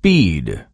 speed.